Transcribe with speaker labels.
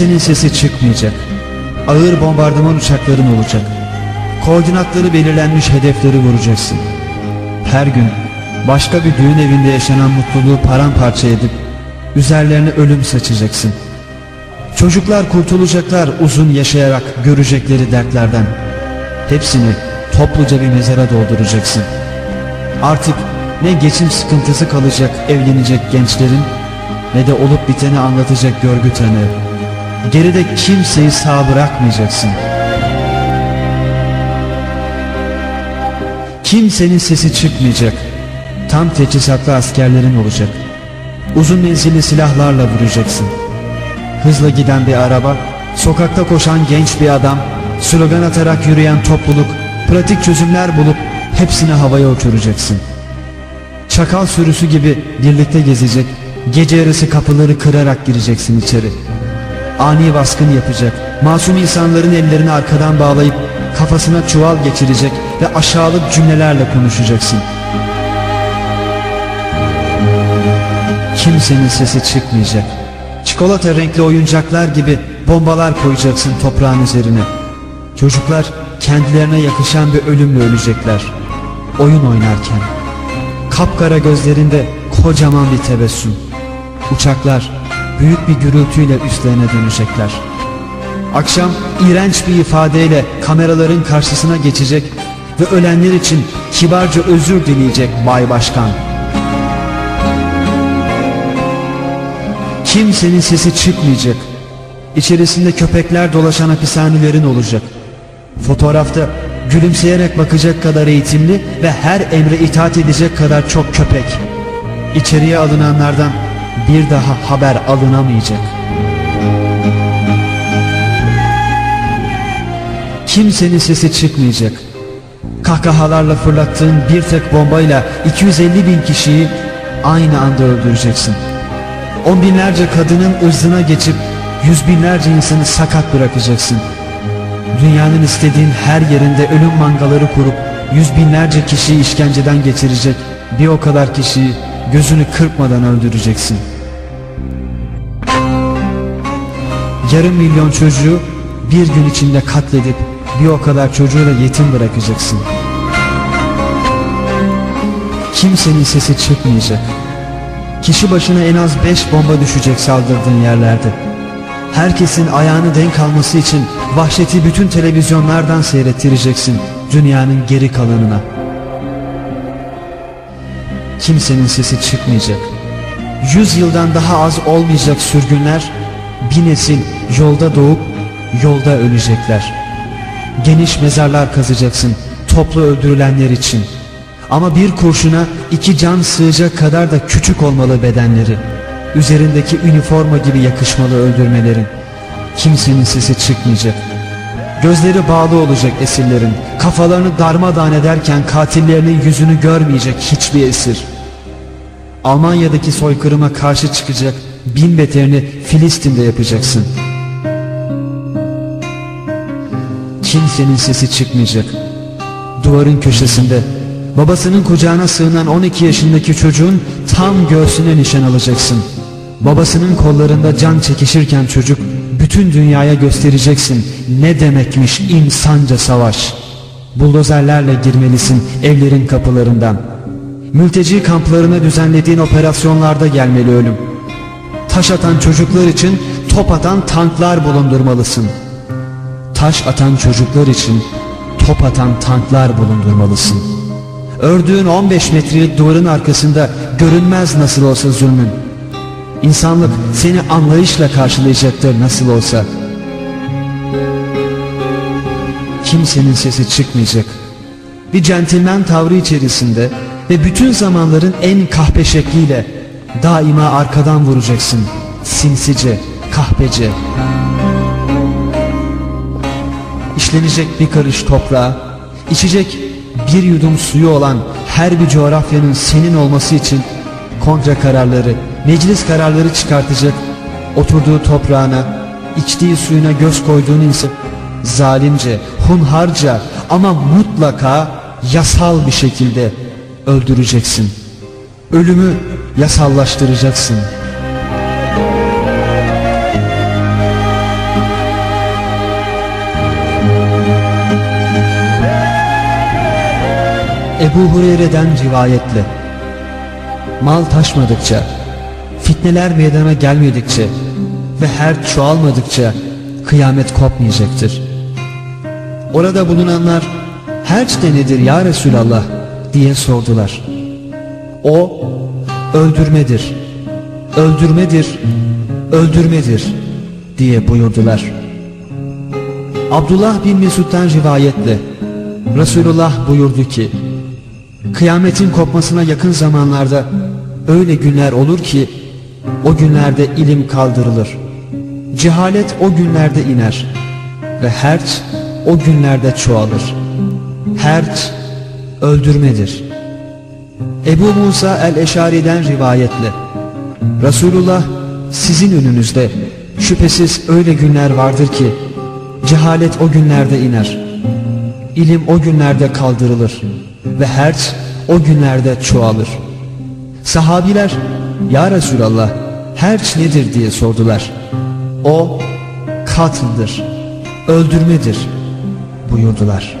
Speaker 1: Kimsenin sesi çıkmayacak. Ağır bombardıman uçakların olacak. Koordinatları belirlenmiş hedefleri vuracaksın. Her gün başka bir düğün evinde yaşanan mutluluğu paramparça edip üzerlerine ölüm saçacaksın. Çocuklar kurtulacaklar uzun yaşayarak görecekleri dertlerden. Hepsini topluca bir mezara dolduracaksın. Artık ne geçim sıkıntısı kalacak evlenecek gençlerin ne de olup biteni anlatacak görgü tanığı. Geride kimseyi sağ bırakmayacaksın. Kimsenin sesi çıkmayacak. Tam teçhizatlı askerlerin olacak. Uzun menzilli silahlarla vuracaksın. Hızla giden bir araba, sokakta koşan genç bir adam, slogan atarak yürüyen topluluk, pratik çözümler bulup hepsini havaya uçuracaksın. Çakal sürüsü gibi birlikte gezecek, gece yarısı kapıları kırarak gireceksin içeri. Ani baskın yapacak, masum insanların ellerini arkadan bağlayıp kafasına çuval geçirecek ve aşağılık cümlelerle konuşacaksın. Kimsenin sesi çıkmayacak. Çikolata renkli oyuncaklar gibi bombalar koyacaksın toprağın üzerine. Çocuklar kendilerine yakışan bir ölümle ölecekler. Oyun oynarken. Kapkara gözlerinde kocaman bir tebessüm. Uçaklar büyük bir gürültüyle üstlerine dönecekler. Akşam iğrenç bir ifadeyle kameraların karşısına geçecek ve ölenler için kibarca özür dileyecek Bay Başkan. Kimsenin sesi çıkmayacak. İçerisinde köpekler dolaşan hapishanelerin olacak. Fotoğrafta gülümseyerek bakacak kadar eğitimli ve her emre itaat edecek kadar çok köpek. İçeriye alınanlardan bir daha haber alınamayacak. Kimsenin sesi çıkmayacak. Kahkahalarla fırlattığın bir tek bombayla 250 bin kişiyi aynı anda öldüreceksin. On binlerce kadının ırzına geçip yüz binlerce insanı sakat bırakacaksın. Dünyanın istediğin her yerinde ölüm mangaları kurup yüz binlerce kişiyi işkenceden geçirecek bir o kadar kişiyi gözünü kırpmadan öldüreceksin. Yarım milyon çocuğu bir gün içinde katledip bir o kadar çocuğu da yetim bırakacaksın. Kimsenin sesi çıkmayacak. Kişi başına en az beş bomba düşecek saldırdığın yerlerde. Herkesin ayağını denk alması için vahşeti bütün televizyonlardan seyrettireceksin dünyanın geri kalanına. Kimsenin sesi çıkmayacak. Yüz yıldan daha az olmayacak sürgünler, bir nesil yolda doğup yolda ölecekler. Geniş mezarlar kazacaksın toplu öldürülenler için. Ama bir kurşuna iki can sığacak kadar da küçük olmalı bedenleri. Üzerindeki üniforma gibi yakışmalı öldürmelerin. Kimsenin sesi çıkmayacak. Gözleri bağlı olacak esirlerin. Kafalarını darmadağın ederken katillerinin yüzünü görmeyecek hiçbir esir. Almanya'daki soykırıma karşı çıkacak bin beterini Filistin'de yapacaksın. Kimsenin sesi çıkmayacak. Duvarın köşesinde babasının kucağına sığınan 12 yaşındaki çocuğun tam göğsüne nişan alacaksın. Babasının kollarında can çekişirken çocuk bütün dünyaya göstereceksin ne demekmiş insanca savaş. Buldozerlerle girmelisin evlerin kapılarından. Mülteci kamplarına düzenlediğin operasyonlarda gelmeli ölüm. Taş atan çocuklar için top atan tanklar bulundurmalısın. Taş atan çocuklar için top atan tanklar bulundurmalısın. Ördüğün 15 metrelik duvarın arkasında görünmez nasıl olsa zulmün. İnsanlık seni anlayışla karşılayacaktır nasıl olsa. Kimsenin sesi çıkmayacak. Bir centilmen tavrı içerisinde ve bütün zamanların en kahpe şekliyle daima arkadan vuracaksın. Sinsice, kahpece. İşlenecek bir karış toprağa, içecek bir yudum suyu olan her bir coğrafyanın senin olması için kontra kararları, meclis kararları çıkartacak, oturduğu toprağına, içtiği suyuna göz koyduğun insan zalimce, hunharca ama mutlaka yasal bir şekilde öldüreceksin. Ölümü yasallaştıracaksın. Ebu Hureyre'den rivayetle Mal taşmadıkça fitneler meydana gelmedikçe ve her çoğalmadıkça kıyamet kopmayacaktır. Orada bulunanlar herç de nedir ya Resulallah diye sordular. O öldürmedir, öldürmedir, öldürmedir diye buyurdular. Abdullah bin Mesud'dan rivayetle Resulullah buyurdu ki Kıyametin kopmasına yakın zamanlarda öyle günler olur ki o günlerde ilim kaldırılır. Cehalet o günlerde iner ve herç o günlerde çoğalır. Herç öldürmedir. Ebu Musa el-Eşari'den rivayetle Resulullah sizin önünüzde şüphesiz öyle günler vardır ki cehalet o günlerde iner. İlim o günlerde kaldırılır ve herç o günlerde çoğalır. Sahabiler ya Resulallah herç nedir diye sordular. O katıldır, öldürmedir buyurdular.''